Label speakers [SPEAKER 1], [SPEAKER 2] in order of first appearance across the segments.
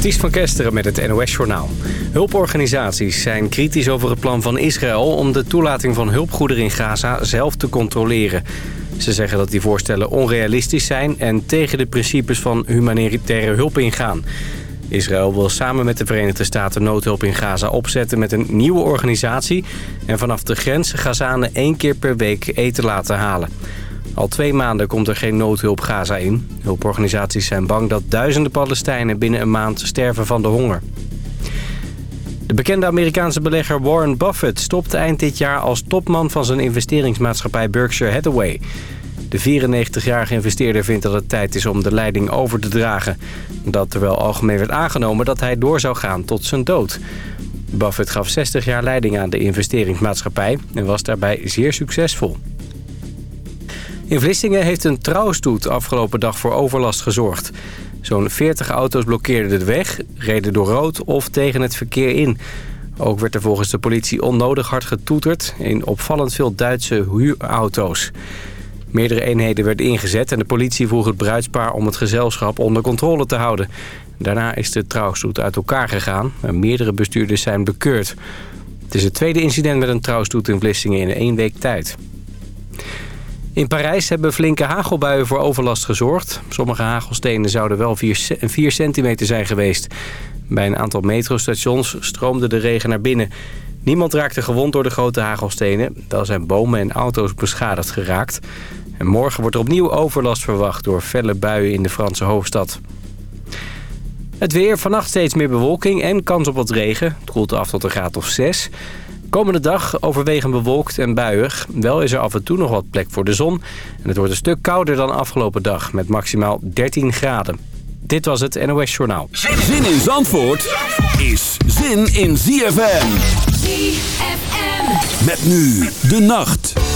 [SPEAKER 1] Ties van Kesteren met het NOS-journaal. Hulporganisaties zijn kritisch over het plan van Israël... om de toelating van hulpgoederen in Gaza zelf te controleren. Ze zeggen dat die voorstellen onrealistisch zijn... en tegen de principes van humanitaire hulp ingaan. Israël wil samen met de Verenigde Staten noodhulp in Gaza opzetten... met een nieuwe organisatie... en vanaf de grens Gazanen één keer per week eten laten halen. Al twee maanden komt er geen noodhulp Gaza in. Hulporganisaties zijn bang dat duizenden Palestijnen binnen een maand sterven van de honger. De bekende Amerikaanse belegger Warren Buffett stopte eind dit jaar als topman van zijn investeringsmaatschappij Berkshire Hathaway. De 94-jarige investeerder vindt dat het tijd is om de leiding over te dragen. Dat terwijl algemeen werd aangenomen dat hij door zou gaan tot zijn dood. Buffett gaf 60 jaar leiding aan de investeringsmaatschappij en was daarbij zeer succesvol. In Vlissingen heeft een trouwstoet afgelopen dag voor overlast gezorgd. Zo'n 40 auto's blokkeerden de weg, reden door rood of tegen het verkeer in. Ook werd er volgens de politie onnodig hard getoeterd in opvallend veel Duitse huurauto's. Meerdere eenheden werden ingezet en de politie vroeg het bruidspaar om het gezelschap onder controle te houden. Daarna is de trouwstoet uit elkaar gegaan en meerdere bestuurders zijn bekeurd. Het is het tweede incident met een trouwstoet in Vlissingen in één week tijd. In Parijs hebben flinke hagelbuien voor overlast gezorgd. Sommige hagelstenen zouden wel 4 centimeter zijn geweest. Bij een aantal metrostations stroomde de regen naar binnen. Niemand raakte gewond door de grote hagelstenen. Wel zijn bomen en auto's beschadigd geraakt. En morgen wordt er opnieuw overlast verwacht door felle buien in de Franse hoofdstad. Het weer, vannacht steeds meer bewolking en kans op wat regen. Het koelt af tot een graad of 6. Komende dag overwegend bewolkt en buiig. Wel is er af en toe nog wat plek voor de zon. En het wordt een stuk kouder dan afgelopen dag met maximaal 13 graden. Dit was het NOS Journaal.
[SPEAKER 2] Zin in Zandvoort is zin in ZFM. ZFM. Met nu de nacht.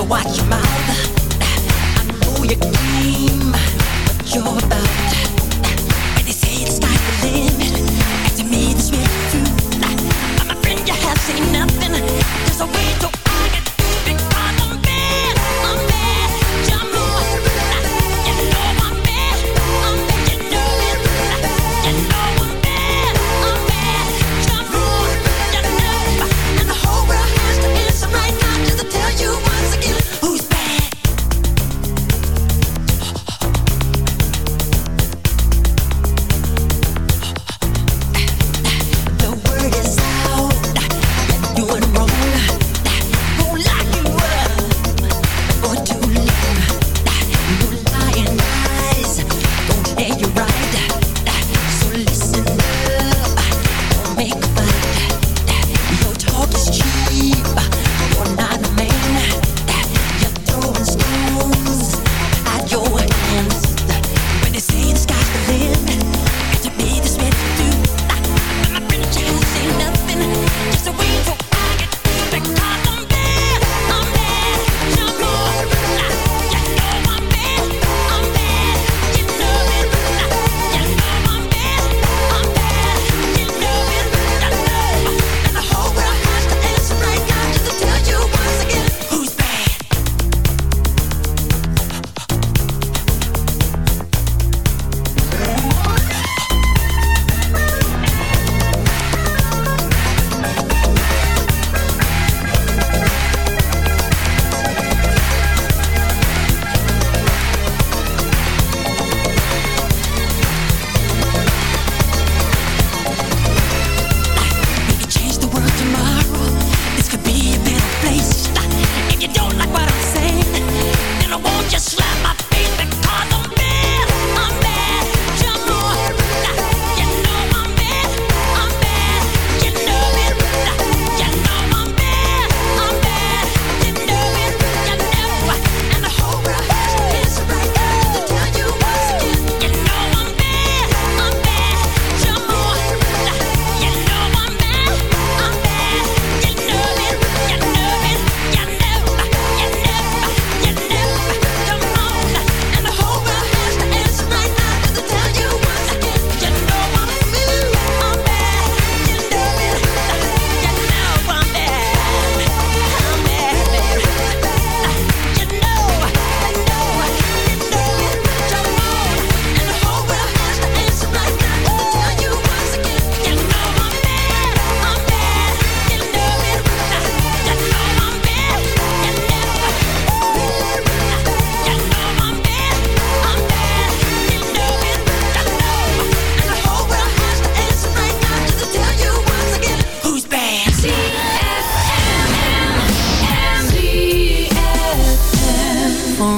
[SPEAKER 3] so watch your mouth. I know your game, what you're about. And they say the sky's the limit, and to me this may be true. My friend, you have seen nothing. There's a way to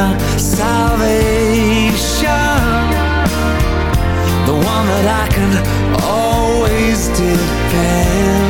[SPEAKER 2] my salvation. The one that I can
[SPEAKER 4] always
[SPEAKER 5] depend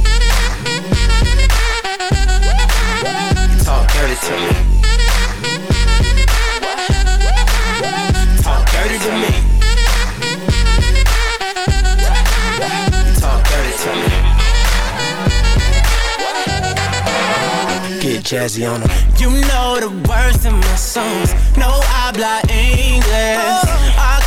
[SPEAKER 6] Dirty to me. Talk dirty to me. Talk dirty to me. Get jazzy on 'em.
[SPEAKER 7] You know the words in my songs. No habla English. Oh. Our